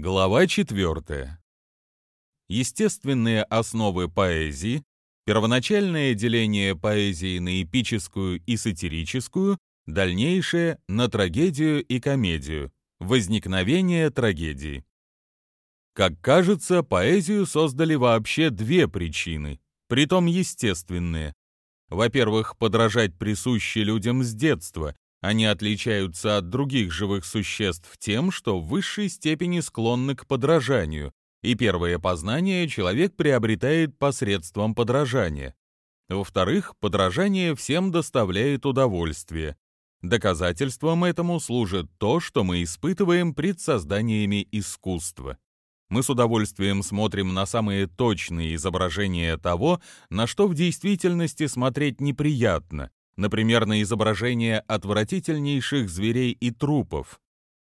Глава 4. Естественные основы поэзии, первоначальное деление поэзии на эпическую и сатирическую, дальнейшее на трагедию и комедию, возникновение трагедии. Как кажется, поэзию создали вообще две причины, притом естественные. Во-первых, подражать присуще людям с детства, они отличаются от других живых существ тем, что в высшей степени склонны к подражанию, и первое познание человек приобретает посредством подражания. Во-вторых, подражание всем доставляет удовольствие. Доказательством этому служит то, что мы испытываем пред созданиями искусства. Мы с удовольствием смотрим на самые точные изображения того, на что в действительности смотреть неприятно, например, на изображение отвратительнейших зверей и трупов.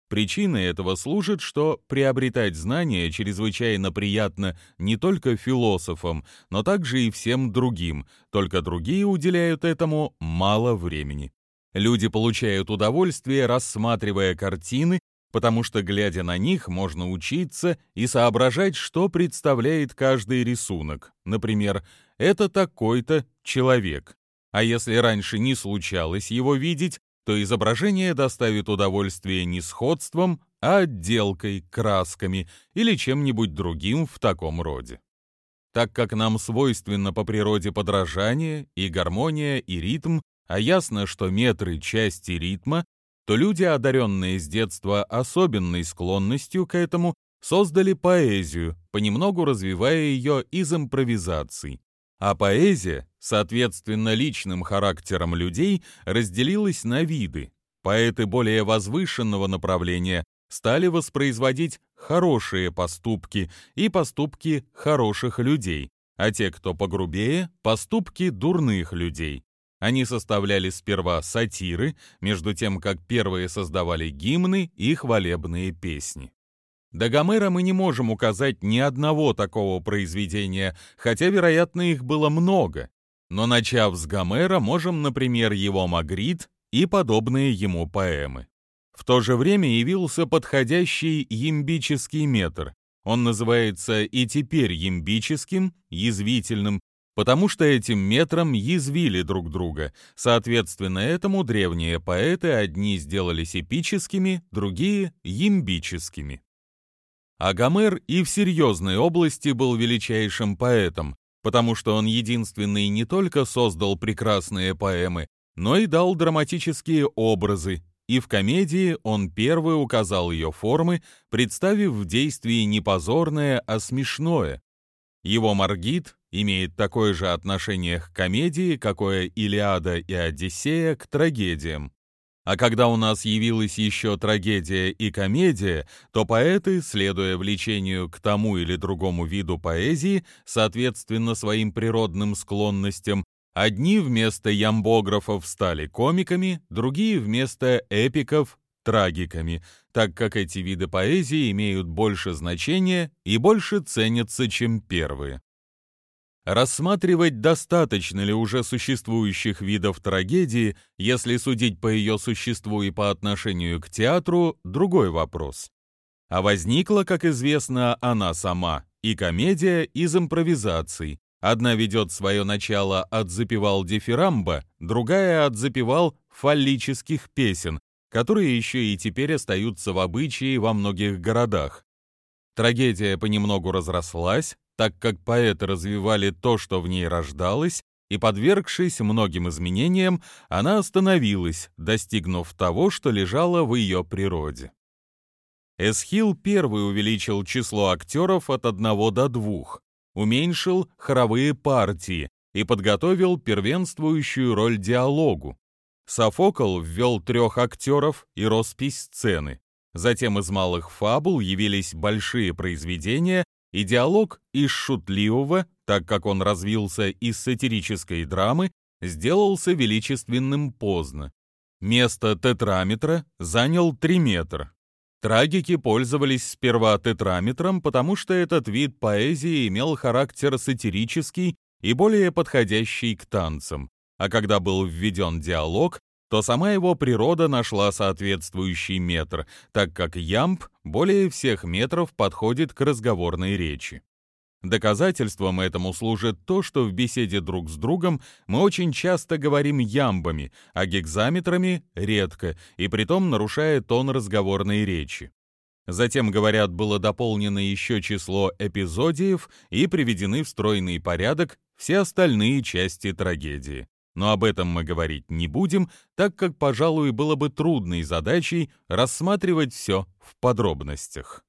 Причиной этого служит, что приобретать знания чрезвычайно приятно не только философам, но также и всем другим, только другие уделяют этому мало времени. Люди получают удовольствие, рассматривая картины, потому что, глядя на них, можно учиться и соображать, что представляет каждый рисунок. Например, это такой-то человек. А если раньше не случалось его видеть, то изображение доставит удовольствие не сходством, а отделкой, красками или чем-нибудь другим в таком роде. Так как нам свойственно по природе подражание и гармония и ритм, а ясно, что метры — части ритма, то люди, одаренные с детства особенной склонностью к этому, создали поэзию, понемногу развивая ее из импровизаций. А поэзия, соответственно личным характерам людей, разделилась на виды. Поэты более возвышенного направления стали воспроизводить хорошие поступки и поступки хороших людей, а те, кто погрубее, поступки дурных людей. Они составляли сперва сатиры, между тем как первые создавали гимны и хвалебные песни. До Гомера мы не можем указать ни одного такого произведения, хотя, вероятно, их было много. Но начав с Гомера, можем, например, его «Магрит» и подобные ему поэмы. В то же время явился подходящий ямбический метр. Он называется и теперь ямбическим, язвительным, потому что этим метром язвили друг друга. Соответственно, этому древние поэты одни сделались эпическими, другие — ямбическими. А Гомер и в серьезной области был величайшим поэтом, потому что он единственный не только создал прекрасные поэмы, но и дал драматические образы, и в комедии он первый указал ее формы, представив в действии не позорное, а смешное. Его «Маргит» имеет такое же отношение к комедии, какое «Илиада» и «Одиссея» к трагедиям. А когда у нас явилась еще трагедия и комедия, то поэты, следуя влечению к тому или другому виду поэзии, соответственно своим природным склонностям, одни вместо ямбографов стали комиками, другие вместо эпиков — трагиками, так как эти виды поэзии имеют больше значения и больше ценятся, чем первые. Рассматривать, достаточно ли уже существующих видов трагедии, если судить по ее существу и по отношению к театру, другой вопрос. А возникла, как известно, она сама, и комедия из импровизаций. Одна ведет свое начало от запевал дифирамба, другая от запевал фаллических песен, которые еще и теперь остаются в обычае во многих городах. Трагедия понемногу разрослась, так как поэты развивали то, что в ней рождалось, и, подвергшись многим изменениям, она остановилась, достигнув того, что лежало в ее природе. Эсхил первый увеличил число актеров от одного до двух, уменьшил хоровые партии и подготовил первенствующую роль диалогу. Софокл ввел трех актеров и роспись сцены. Затем из малых фабул явились большие произведения, и диалог из шутливого, так как он развился из сатирической драмы, сделался величественным поздно. Место тетраметра занял триметр. Трагики пользовались сперва тетраметром, потому что этот вид поэзии имел характер сатирический и более подходящий к танцам, а когда был введен диалог, то сама его природа нашла соответствующий метр, так как ямб более всех метров подходит к разговорной речи. Доказательством этому служит то, что в беседе друг с другом мы очень часто говорим ямбами, а гекзаметрами — редко, и притом нарушая тон разговорной речи. Затем, говорят, было дополнено еще число эпизодиев и приведены в стройный порядок все остальные части трагедии. Но об этом мы говорить не будем, так как, пожалуй, было бы трудной задачей рассматривать все в подробностях.